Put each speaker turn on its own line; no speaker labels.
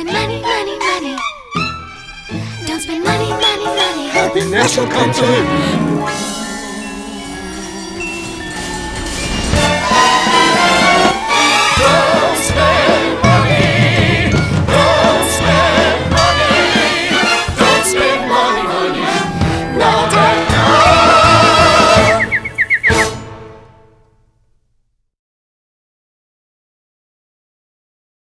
spend money, money, money. Don't spend money, money, money.
Happiness will come to.